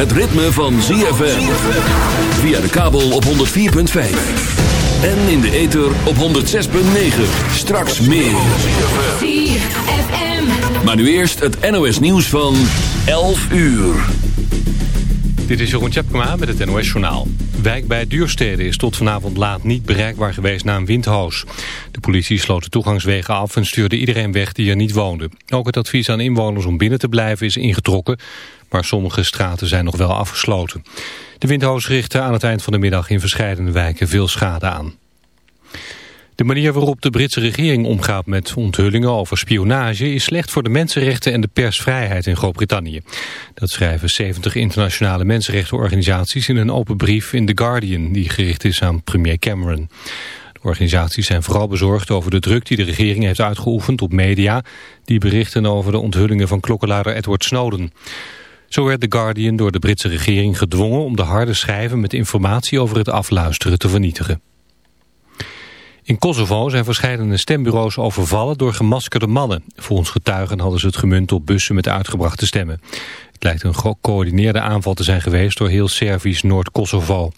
het ritme van ZFM. Via de kabel op 104.5. En in de ether op 106.9. Straks meer. ZFM. Maar nu eerst het NOS nieuws van 11 uur. Dit is Jeroen Tjepkema met het NOS Journaal. Wijk bij Duurstede is tot vanavond laat niet bereikbaar geweest na een windhoos. De politie sloot de toegangswegen af en stuurde iedereen weg die er niet woonde. Ook het advies aan inwoners om binnen te blijven is ingetrokken, maar sommige straten zijn nog wel afgesloten. De windhoos richtte aan het eind van de middag in verschillende wijken veel schade aan. De manier waarop de Britse regering omgaat met onthullingen over spionage is slecht voor de mensenrechten en de persvrijheid in Groot-Brittannië. Dat schrijven 70 internationale mensenrechtenorganisaties in een open brief in The Guardian die gericht is aan premier Cameron. Organisaties zijn vooral bezorgd over de druk die de regering heeft uitgeoefend op media die berichten over de onthullingen van klokkenluider Edward Snowden. Zo werd The Guardian door de Britse regering gedwongen om de harde schijven met informatie over het afluisteren te vernietigen. In Kosovo zijn verschillende stembureaus overvallen door gemaskerde mannen. Volgens getuigen hadden ze het gemunt op bussen met uitgebrachte stemmen. Het lijkt een gecoördineerde aanval te zijn geweest door heel Servisch Noord-Kosovo.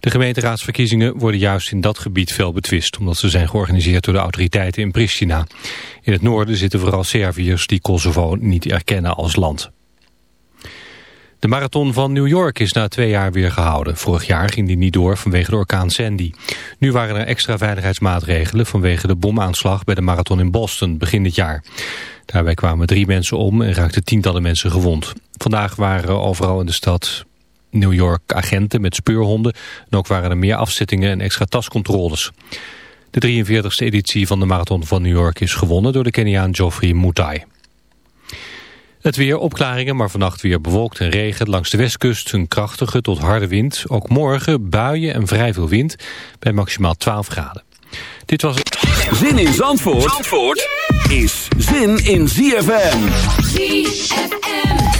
De gemeenteraadsverkiezingen worden juist in dat gebied fel betwist... omdat ze zijn georganiseerd door de autoriteiten in Pristina. In het noorden zitten vooral Serviërs die Kosovo niet erkennen als land. De marathon van New York is na twee jaar weer gehouden. Vorig jaar ging die niet door vanwege de orkaan Sandy. Nu waren er extra veiligheidsmaatregelen vanwege de bomaanslag bij de marathon in Boston begin dit jaar. Daarbij kwamen drie mensen om en raakten tientallen mensen gewond. Vandaag waren overal in de stad New York agenten met speurhonden. En ook waren er meer afzettingen en extra tascontroles. De 43e editie van de marathon van New York is gewonnen door de Keniaan Geoffrey Mutai. Het weer opklaringen, maar vannacht weer bewolkt en regen. Langs de westkust een krachtige tot harde wind. Ook morgen buien en vrij veel wind bij maximaal 12 graden. Dit was het. Zin in Zandvoort, Zandvoort is zin in ZFM. ZFM.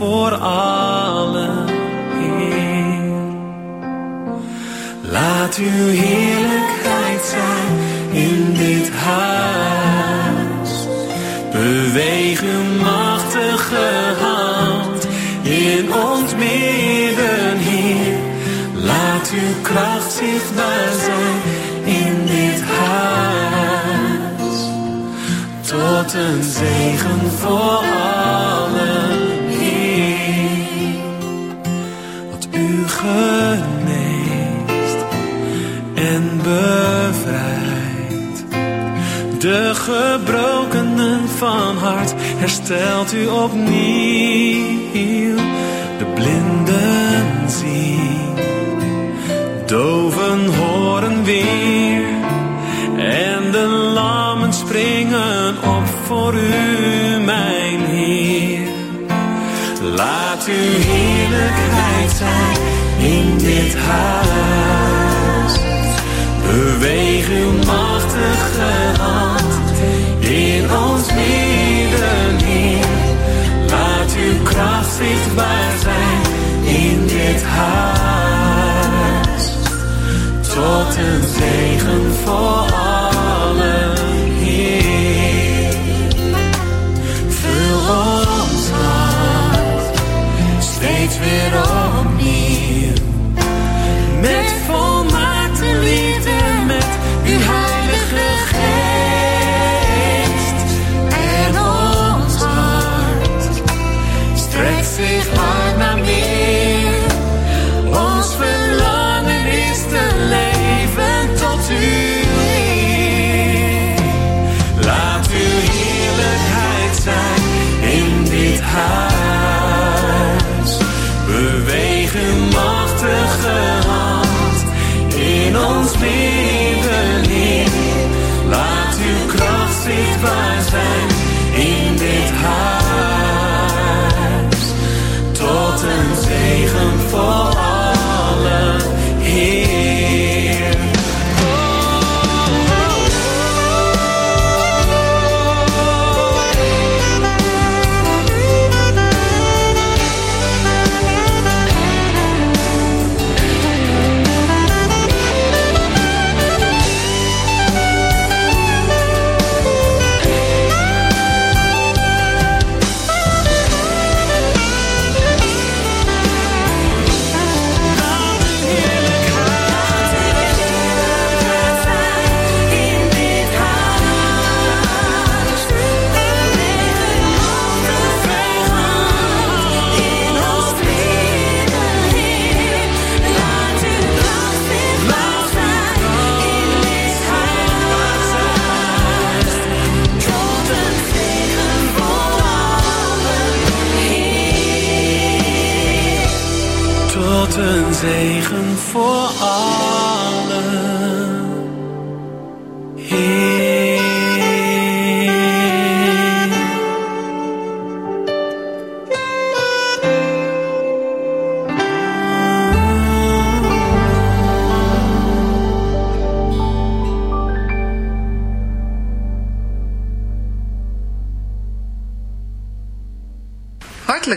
Voor allen, Heer. Laat uw heerlijkheid zijn in dit huis. Beweeg uw machtige hand in ons midden, Heer. Laat uw kracht zichtbaar zijn in dit huis. Tot een zegen voor herstelt u opnieuw. De blinden zien Doven horen weer en de lammen springen op voor u, mijn Heer. Laat uw heerlijkheid zijn in dit huis. Beweeg uw machtige hand in ons midden, Kracht zichtbaar zijn in dit huis. Tot een zegen voor zijn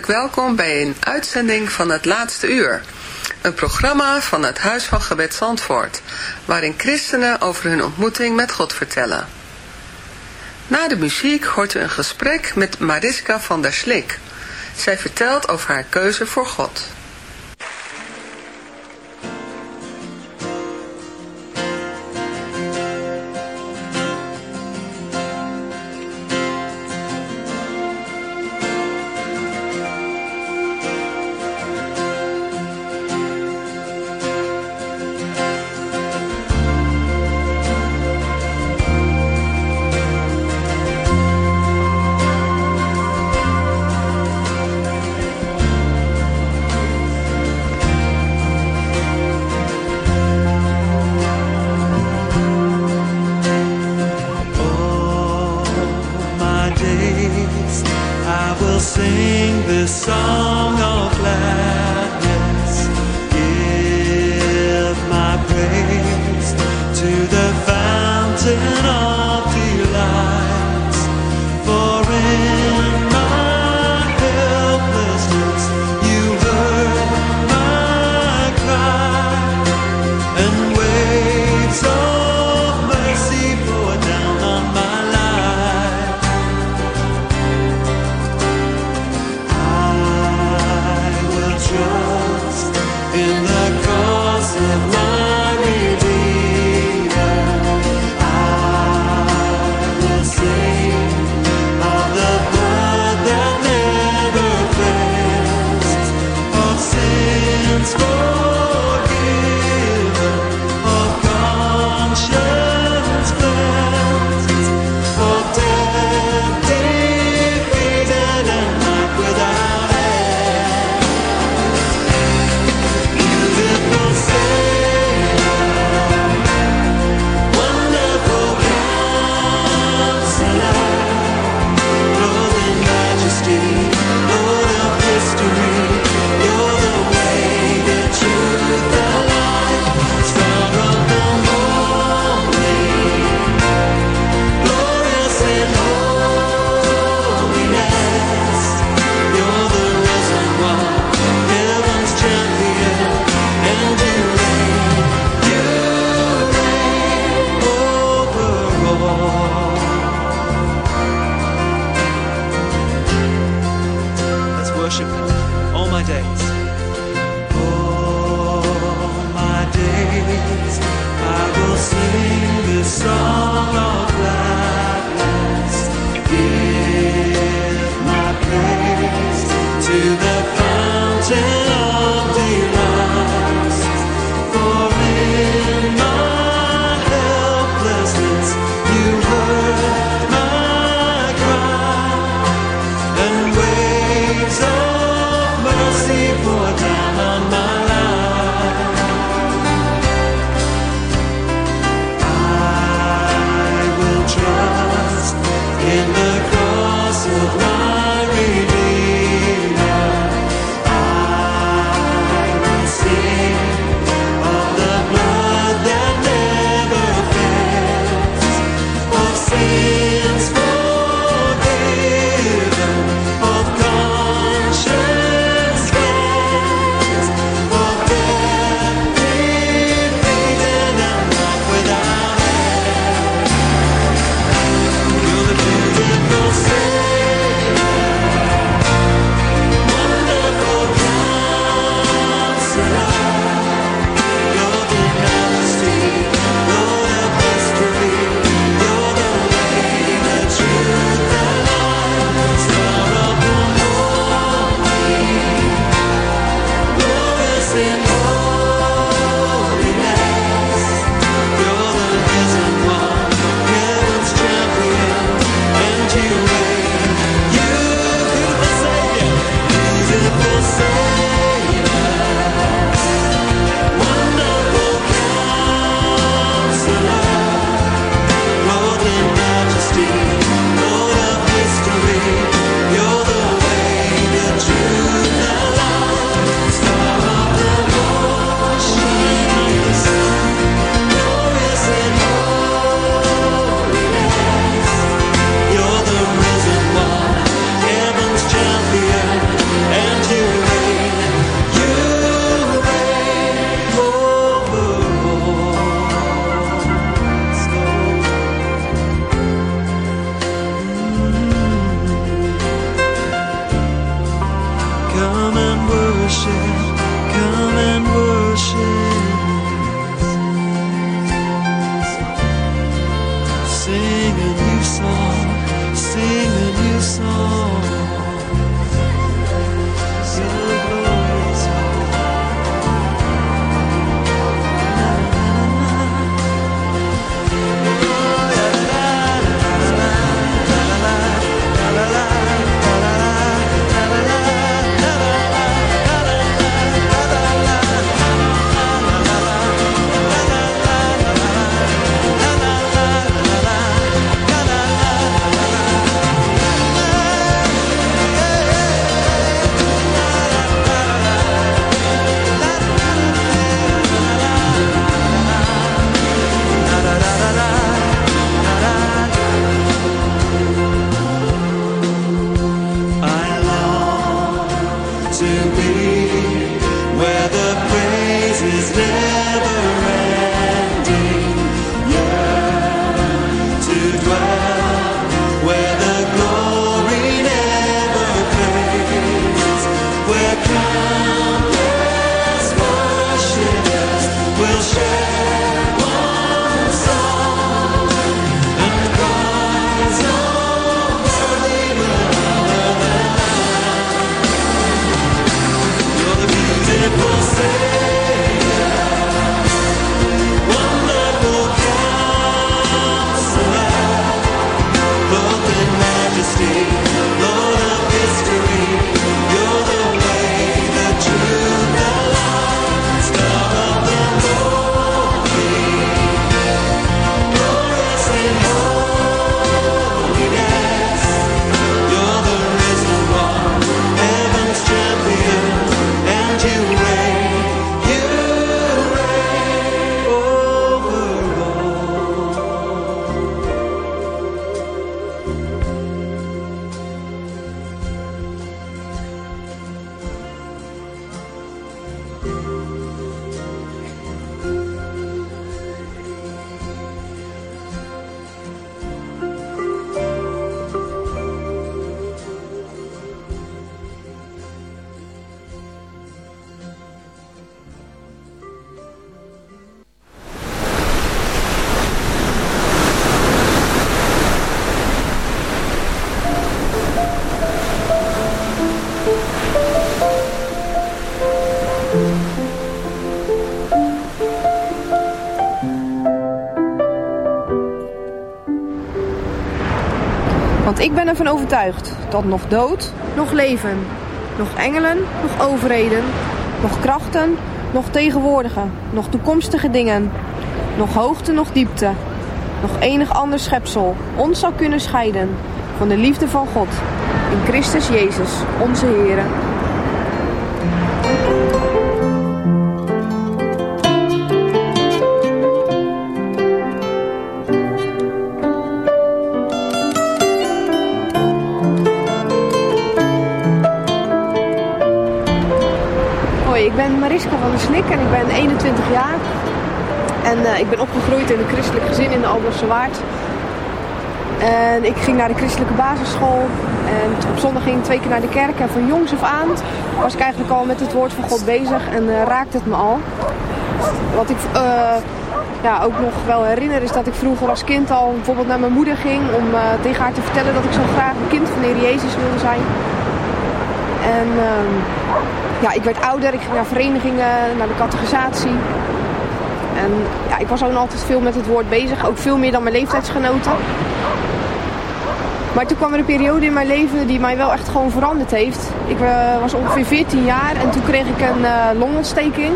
Welkom bij een uitzending van het laatste uur. Een programma van het Huis van Gebed Zandvoort, waarin christenen over hun ontmoeting met God vertellen. Na de muziek hoort u een gesprek met Mariska van der Slik. Zij vertelt over haar keuze voor God. Sing this song ervan overtuigd dat nog dood, nog leven, nog engelen, nog overheden, nog krachten, nog tegenwoordige, nog toekomstige dingen, nog hoogte, nog diepte, nog enig ander schepsel ons zou kunnen scheiden van de liefde van God in Christus Jezus, onze Heer. Snik en ik ben 21 jaar. En eh, ik ben opgegroeid in een christelijk gezin in de Alblasse Waard. En ik ging naar de christelijke basisschool. En op zondag ging ik twee keer naar de kerk. En van jongs af aan was ik eigenlijk al met het woord van God bezig. En eh, raakte het me al. Wat ik eh, ja, ook nog wel herinner is dat ik vroeger als kind al bijvoorbeeld naar mijn moeder ging. Om tegen haar te vertellen dat ik zo graag een kind van de Heer Jezus wilde zijn. En ehm, ja, ik werd ouder. Ik ging naar verenigingen, naar de categorisatie. En ja, ik was ook altijd veel met het woord bezig. Ook veel meer dan mijn leeftijdsgenoten. Maar toen kwam er een periode in mijn leven die mij wel echt gewoon veranderd heeft. Ik eh, was ongeveer 14 jaar en toen kreeg ik een eh, longontsteking.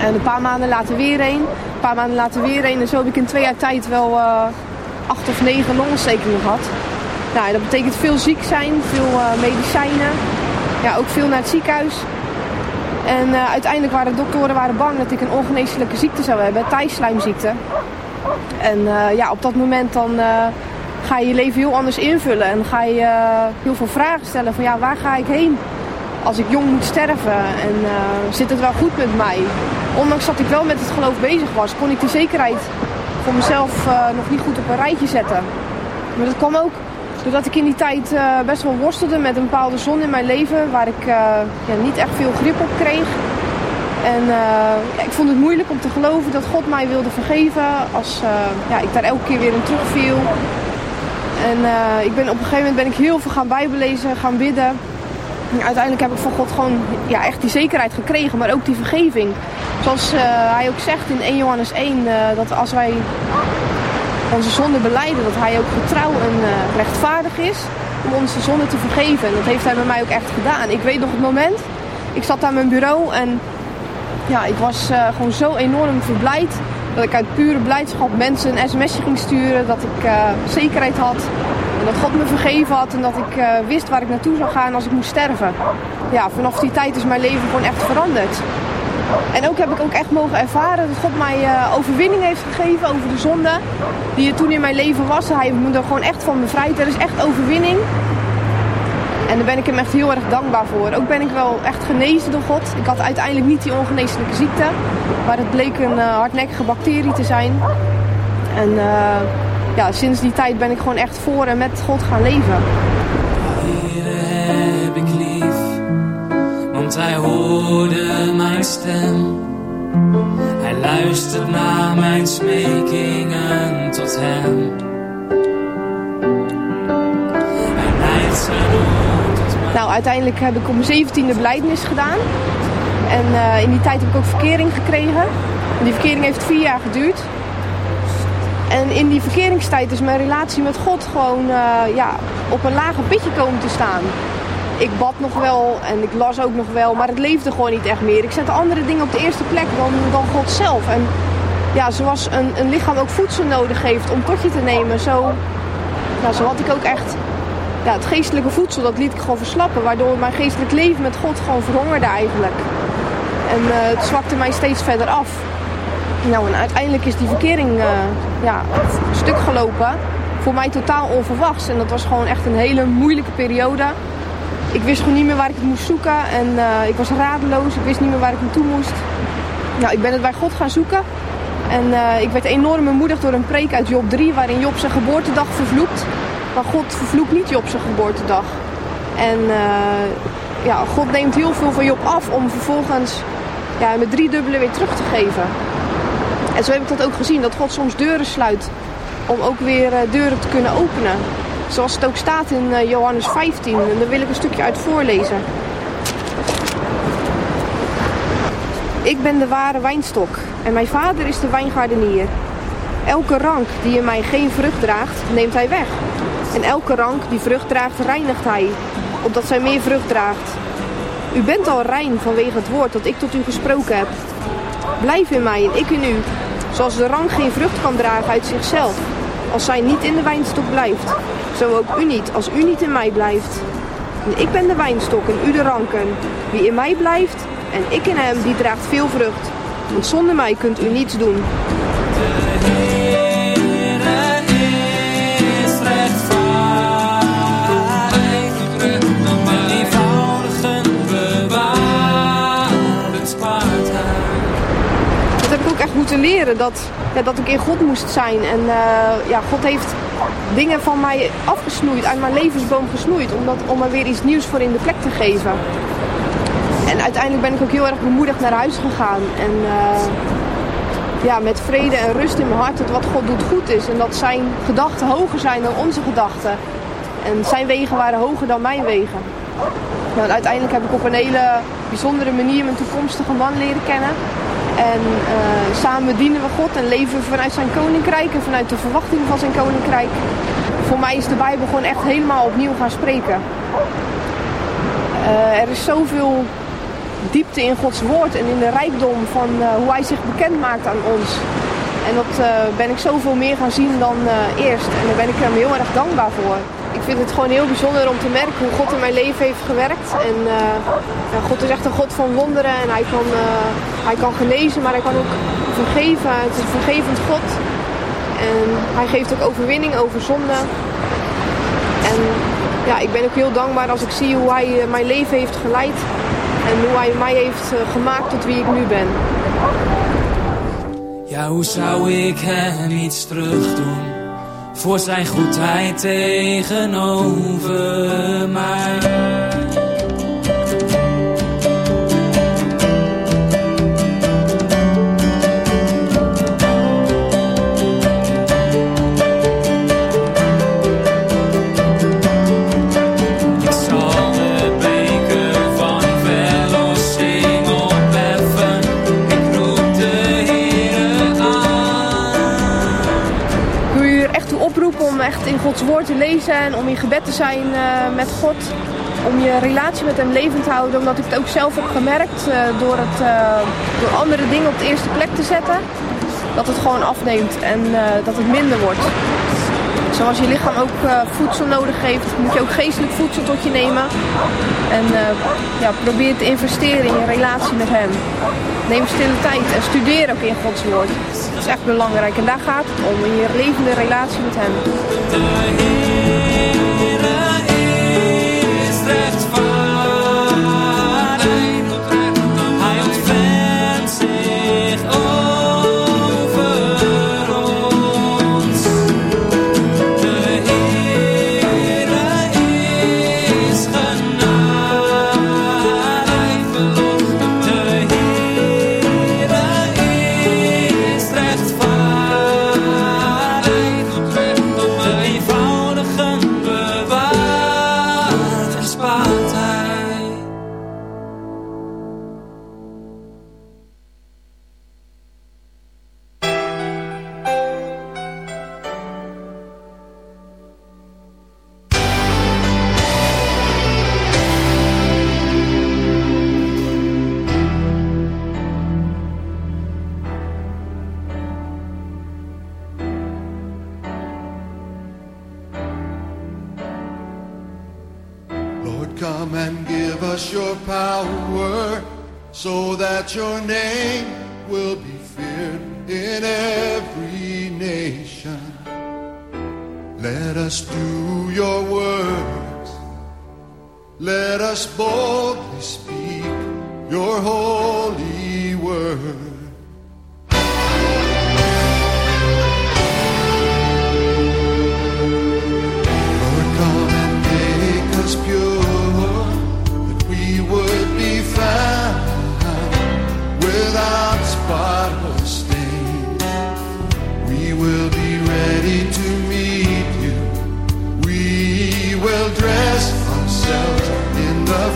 En een paar maanden later weer een. Een paar maanden later weer een. En zo heb ik in twee jaar tijd wel eh, acht of negen longontstekingen gehad. Nou, dat betekent veel ziek zijn, veel medicijnen. Ja, ook veel naar het ziekenhuis. En eh, uiteindelijk waren de doktoren waren bang dat ik een ongeneeslijke ziekte zou hebben, thijslijmziekte. En eh, ja, op dat moment dan eh, ga je je leven heel anders invullen en ga je heel veel vragen stellen van ja, waar ga ik heen als ik jong moet sterven en zit het wel goed met mij? Ondanks dat ik wel met het geloof bezig was, kon ik die zekerheid voor mezelf nog niet goed op een rijtje zetten. Maar dat kwam ook doordat ik in die tijd uh, best wel worstelde met een bepaalde zon in mijn leven waar ik uh, ja, niet echt veel grip op kreeg. En ja, ik vond het moeilijk om te geloven dat God mij wilde vergeven als ja, ik daar elke keer weer in terugviel. En ik ben, op een gegeven moment ben ik heel veel gaan bijbelezen, gaan bidden. En uiteindelijk heb ik van God gewoon ja, echt die zekerheid gekregen, maar ook die vergeving. Zoals hij ook zegt in 1 Johannes 1, dat als wij onze zonde beleiden. Dat hij ook getrouw en uh, rechtvaardig is om onze zonde te vergeven. En dat heeft hij bij mij ook echt gedaan. Ik weet nog het moment, ik zat aan mijn bureau en ja, ik was uh, gewoon zo enorm verblijd. Dat ik uit pure blijdschap mensen een sms'je ging sturen. Dat ik uh, zekerheid had. En dat God me vergeven had. En dat ik wist waar ik naartoe zou gaan als ik moest sterven. Ja, vanaf die tijd is mijn leven gewoon echt veranderd. En ook heb ik ook echt mogen ervaren dat God mij uh, overwinning heeft gegeven over de zonde die er toen in mijn leven was. Hij me er gewoon echt van bevrijd. Er is echt overwinning. En daar ben ik hem echt heel erg dankbaar voor. Ook ben ik wel echt genezen door God. Ik had uiteindelijk niet die ongeneeslijke ziekte. Maar het bleek een uh, hardnekkige bacterie te zijn. En uh, ja, sinds die tijd ben ik gewoon echt voor en met God gaan leven. Want hij hoorde mijn stem. Hij luistert naar mijn smekingen tot hem. Hij leidt. Nou, uiteindelijk heb ik mijn zeventiende belijdenis gedaan. En uh, in die tijd heb ik ook verkering gekregen. En die verkering heeft vier jaar geduurd. En in die verkeringstijd is mijn relatie met God gewoon eh, ja, op een lager pitje komen te staan. Ik bad nog wel en ik las ook nog wel, maar het leefde gewoon niet echt meer. Ik zette andere dingen op de eerste plek dan, dan God zelf. En ja, zoals een, een lichaam ook voedsel nodig heeft om tot je te nemen, zo, zo had ik ook echt ja, het geestelijke voedsel, dat liet ik gewoon verslappen. Waardoor mijn geestelijk leven met God gewoon verhongerde eigenlijk. En eh, het zwakte mij steeds verder af. Nou, en uiteindelijk is die verkering uh, ja, stuk gelopen. Voor mij totaal onverwachts. En dat was gewoon echt een hele moeilijke periode. Ik wist gewoon niet meer waar ik het moest zoeken. En uh, ik was radeloos. Ik wist niet meer waar ik naartoe moest. Nou, ik ben het bij God gaan zoeken. En uh, ik werd enorm bemoedigd door een preek uit Job 3... waarin Job zijn geboortedag vervloekt. Maar God vervloekt niet Job zijn geboortedag. En ja, God neemt heel veel van Job af om vervolgens ja, met drie dubbele weer terug te geven. En zo heb ik dat ook gezien, dat God soms deuren sluit om ook weer deuren te kunnen openen. Zoals het ook staat in uh, Johannes 15. En daar wil ik een stukje uit voorlezen. Ik ben de ware wijnstok en mijn vader is de wijngaardenier. Elke rank die in mij geen vrucht draagt, neemt hij weg. En elke rank die vrucht draagt, reinigt hij, opdat zij meer vrucht draagt. U bent al rein vanwege het woord dat ik tot u gesproken heb. Blijf in mij en ik in u, zoals de rank geen vrucht kan dragen uit zichzelf, als zij niet in de wijnstok blijft. Zo ook u niet, als u niet in mij blijft. Ik ben de wijnstok en u de ranken. Wie in mij blijft en ik in hem, die draagt veel vrucht. Want zonder mij kunt u niets doen. Moeten leren dat, ja, dat ik in God moest zijn. En uh, ja, God heeft dingen van mij afgesnoeid, uit mijn levensboom gesnoeid, om, dat, om er weer iets nieuws voor in de plek te geven. En uiteindelijk ben ik ook heel erg bemoedigd naar huis gegaan. En uh, ja, met vrede en rust in mijn hart dat wat God doet goed is. En dat zijn gedachten hoger zijn dan onze gedachten. En zijn wegen waren hoger dan mijn wegen. Nou, uiteindelijk heb ik op een hele bijzondere manier mijn toekomstige man leren kennen. En uh, samen dienen we God en leven vanuit zijn koninkrijk en vanuit de verwachting van zijn koninkrijk. Voor mij is de Bijbel gewoon echt helemaal opnieuw gaan spreken. Uh, er is zoveel diepte in Gods woord en in de rijkdom van uh, hoe hij zich bekend maakt aan ons. En dat ben ik zoveel meer gaan zien dan eerst. En daar ben ik hem heel erg dankbaar voor ik vind het gewoon heel bijzonder om te merken hoe God in mijn leven heeft gewerkt. En ja, God is echt een God van wonderen en hij kan, uh, hij kan genezen, maar hij kan ook vergeven. Het is een vergevend God. En hij geeft ook overwinning over zonde. En ja, ik ben ook heel dankbaar als ik zie hoe hij uh, mijn leven heeft geleid. En hoe hij mij heeft gemaakt tot wie ik nu ben. Ja, hoe zou ik hem iets terug doen? Voor zijn goedheid tegenover mij. Gods woord te lezen en om in gebed te zijn uh, met God. Om je relatie met hem levend te houden. Omdat ik het ook zelf heb gemerkt uh, door, het, uh, door andere dingen op de eerste plek te zetten. Dat het gewoon afneemt en dat het minder wordt. Zoals je lichaam ook voedsel nodig heeft, moet je ook geestelijk voedsel tot je nemen. En ja, probeer te investeren in je relatie met hem. Neem stille tijd en studeer ook in Gods woord is echt belangrijk. En daar gaat het om, in je levende relatie met hem. the hill.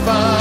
In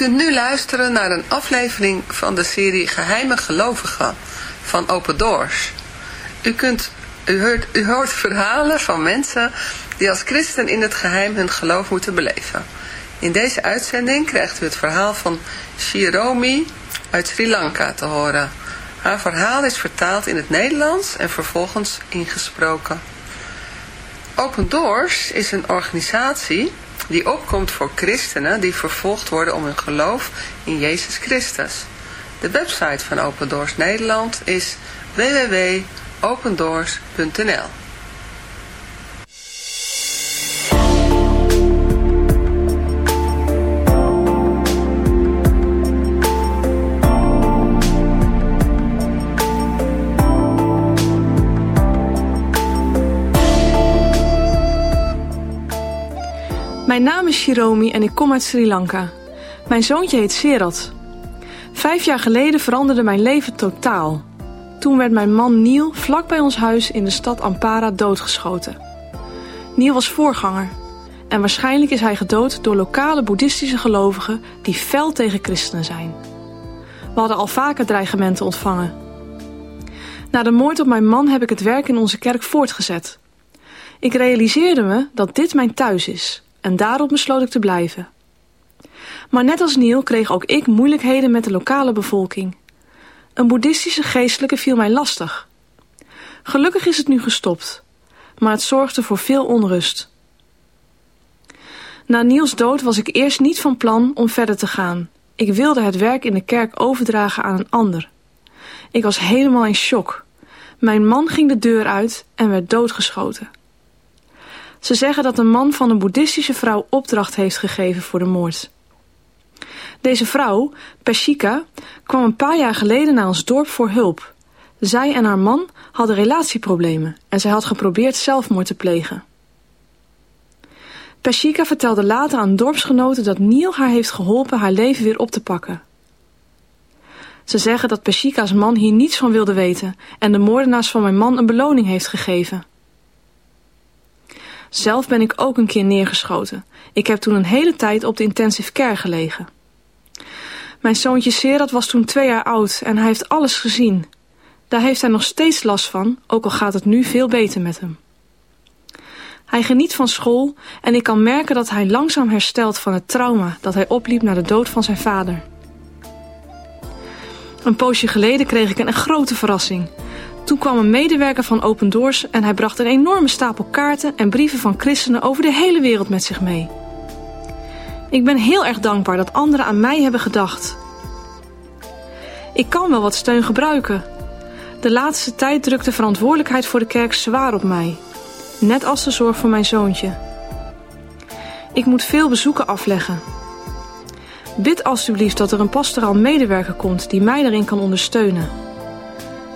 kunt nu luisteren naar een aflevering van de serie Geheime Gelovigen van Open Doors. U, kunt, u, hoort, u hoort verhalen van mensen die als christen in het geheim hun geloof moeten beleven. In deze uitzending krijgt u het verhaal van Shiromi uit Sri Lanka te horen. Haar verhaal is vertaald in het Nederlands en vervolgens ingesproken. Open Doors is een organisatie die opkomt voor christenen die vervolgd worden om hun geloof in Jezus Christus. De website van Open Doors Nederland is www.opendoors.nl Mijn naam is Shiromi en ik kom uit Sri Lanka. Mijn zoontje heet Serat. Vijf jaar geleden veranderde mijn leven totaal. Toen werd mijn man Neil vlak bij ons huis in de stad Ampara doodgeschoten. Neil was voorganger en waarschijnlijk is hij gedood door lokale boeddhistische gelovigen die fel tegen christenen zijn. We hadden al vaker dreigementen ontvangen. Na de moord op mijn man heb ik het werk in onze kerk voortgezet. Ik realiseerde me dat dit mijn thuis is en daarop besloot ik te blijven. Maar net als Neil kreeg ook ik moeilijkheden met de lokale bevolking. Een boeddhistische geestelijke viel mij lastig. Gelukkig is het nu gestopt, maar het zorgde voor veel onrust. Na Niels dood was ik eerst niet van plan om verder te gaan. Ik wilde het werk in de kerk overdragen aan een ander. Ik was helemaal in shock. Mijn man ging de deur uit en werd doodgeschoten. Ze zeggen dat een man van een boeddhistische vrouw opdracht heeft gegeven voor de moord. Deze vrouw, Peshika, kwam een paar jaar geleden naar ons dorp voor hulp. Zij en haar man hadden relatieproblemen en zij had geprobeerd zelfmoord te plegen. Peshika vertelde later aan dorpsgenoten dat Neil haar heeft geholpen haar leven weer op te pakken. Ze zeggen dat Peshika's man hier niets van wilde weten en de moordenaars van mijn man een beloning heeft gegeven. Zelf ben ik ook een keer neergeschoten. Ik heb toen een hele tijd op de intensive care gelegen. Mijn zoontje Serat was toen twee jaar oud en hij heeft alles gezien. Daar heeft hij nog steeds last van, ook al gaat het nu veel beter met hem. Hij geniet van school en ik kan merken dat hij langzaam herstelt van het trauma dat hij opliep na de dood van zijn vader. Een poosje geleden kreeg ik een grote verrassing. Toen kwam een medewerker van Open Doors en hij bracht een enorme stapel kaarten en brieven van christenen over de hele wereld met zich mee. Ik ben heel erg dankbaar dat anderen aan mij hebben gedacht. Ik kan wel wat steun gebruiken. De laatste tijd drukt de verantwoordelijkheid voor de kerk zwaar op mij. Net als de zorg voor mijn zoontje. Ik moet veel bezoeken afleggen. Bid alstublieft dat er een pastoraal medewerker komt die mij daarin kan ondersteunen.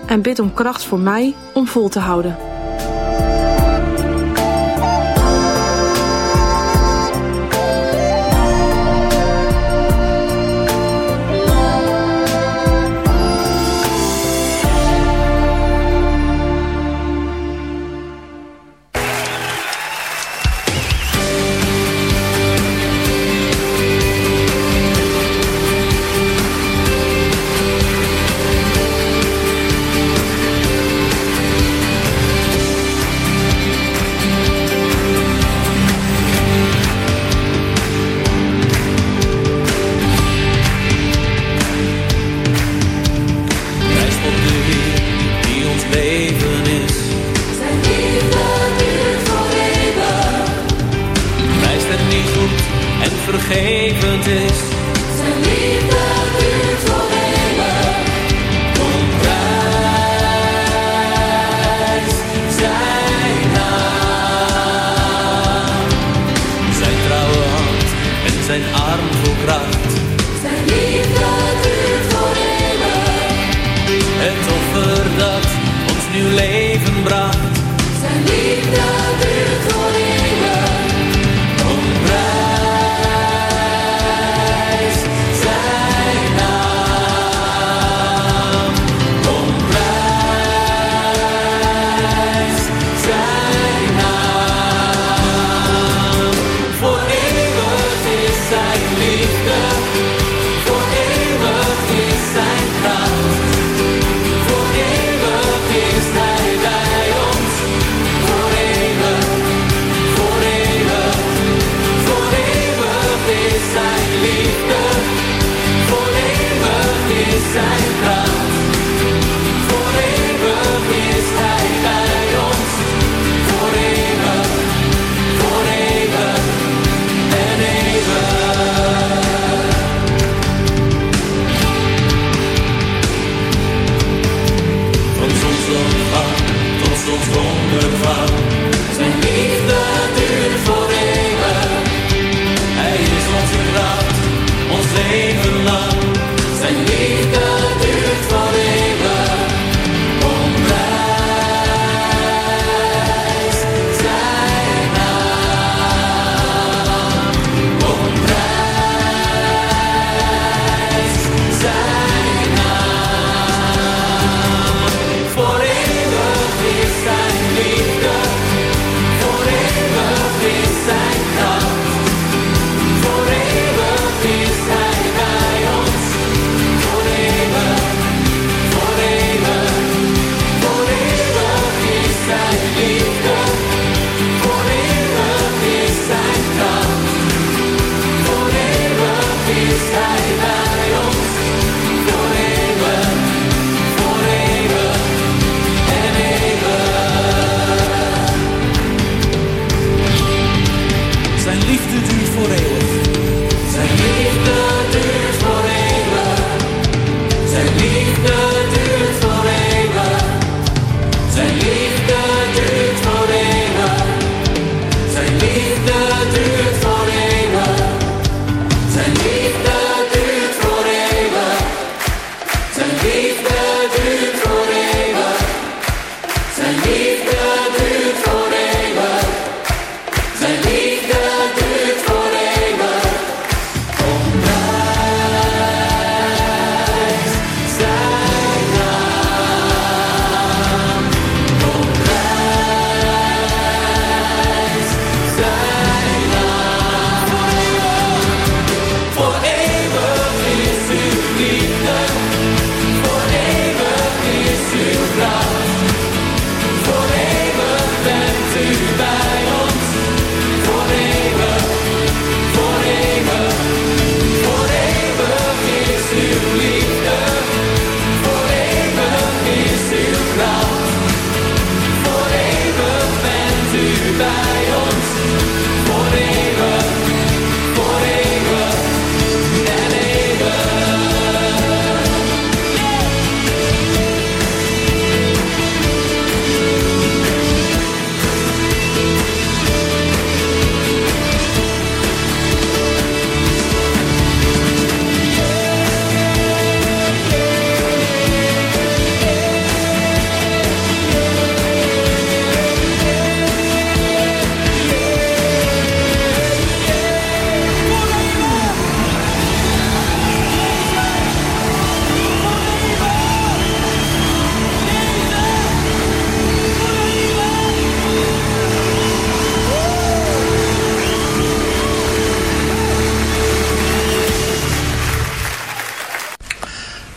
En bid om kracht voor mij om vol te houden.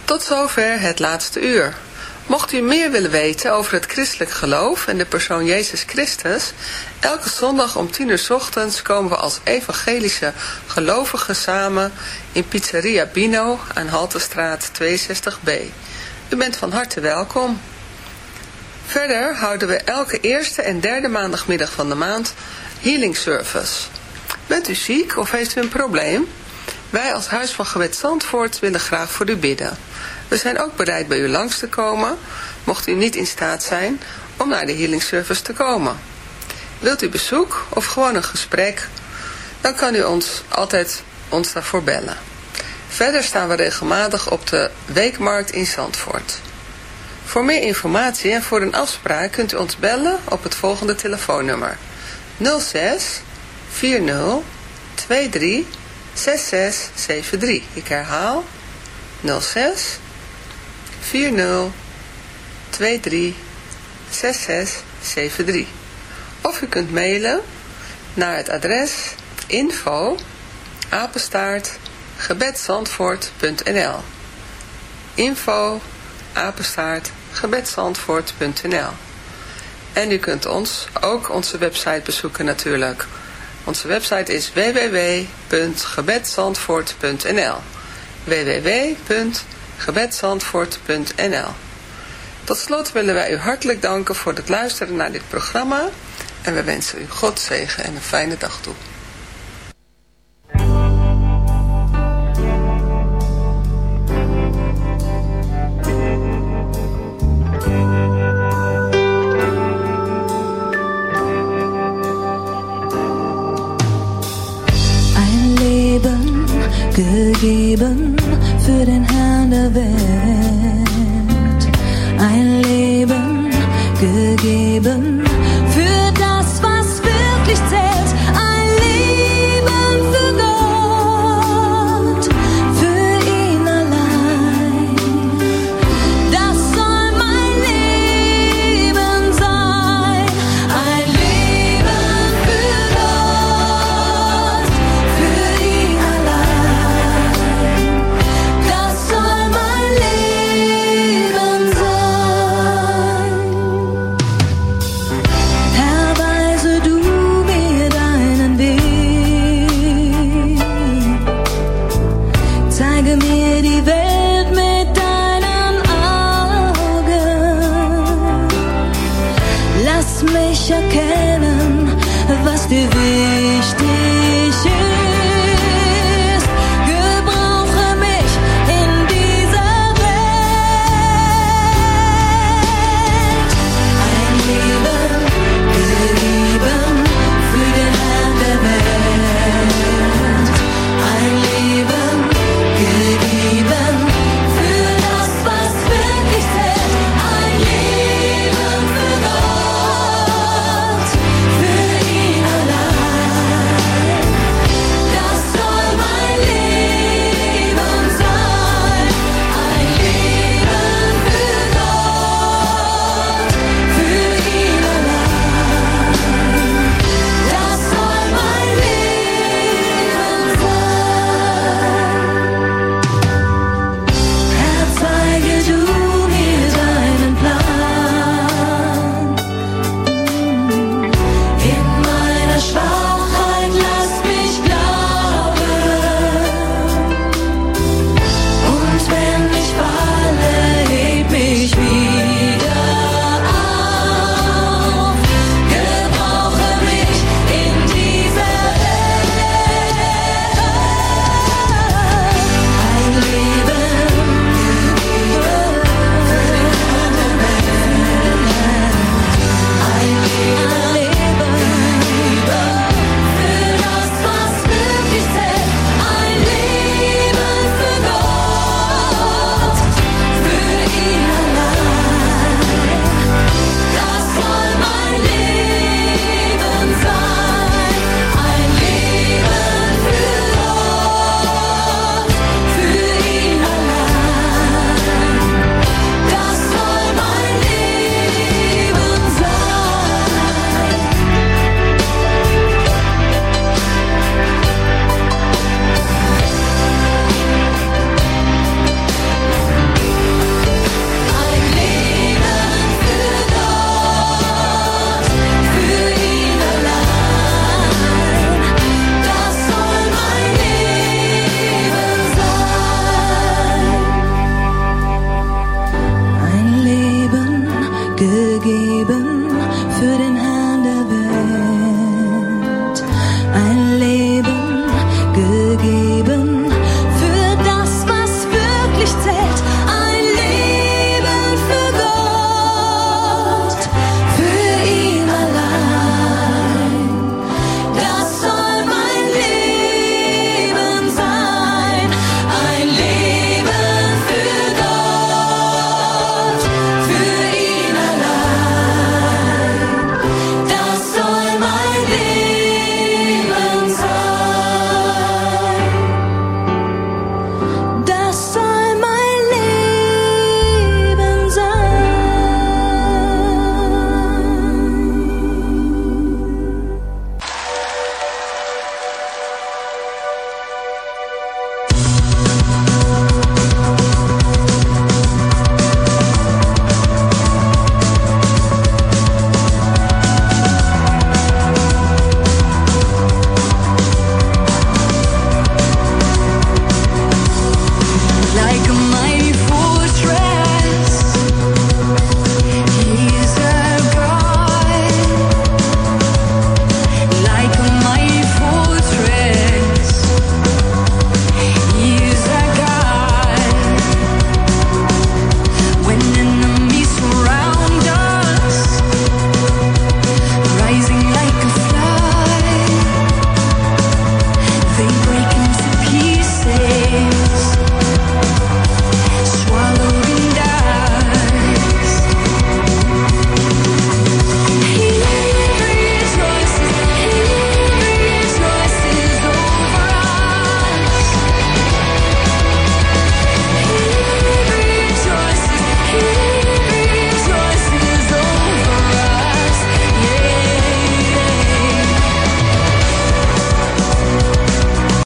Tot zover het laatste uur. Mocht u meer willen weten over het christelijk geloof en de persoon Jezus Christus, elke zondag om 10 uur ochtends komen we als evangelische gelovigen samen in Pizzeria Bino aan Haltestraat 62b. U bent van harte welkom. Verder houden we elke eerste en derde maandagmiddag van de maand healing service. Bent u ziek of heeft u een probleem? Wij als Huis van Gewet Zandvoort willen graag voor u bidden. We zijn ook bereid bij u langs te komen, mocht u niet in staat zijn om naar de healing service te komen. Wilt u bezoek of gewoon een gesprek, dan kan u ons altijd ons daarvoor bellen. Verder staan we regelmatig op de Weekmarkt in Zandvoort. Voor meer informatie en voor een afspraak kunt u ons bellen op het volgende telefoonnummer 06 40 23 6673. Ik herhaal 06 40 23 6673. Of u kunt mailen naar het adres info apenstaart gebedsandvoort.nl info apenstaart En u kunt ons ook onze website bezoeken natuurlijk. Onze website is www.gebedsandvoort.nl www.gebedsandvoort.nl Tot slot willen wij u hartelijk danken voor het luisteren naar dit programma. En we wensen u God zegen en een fijne dag toe. Gegeben für den Herrn der Welt. Ein Leben gegeben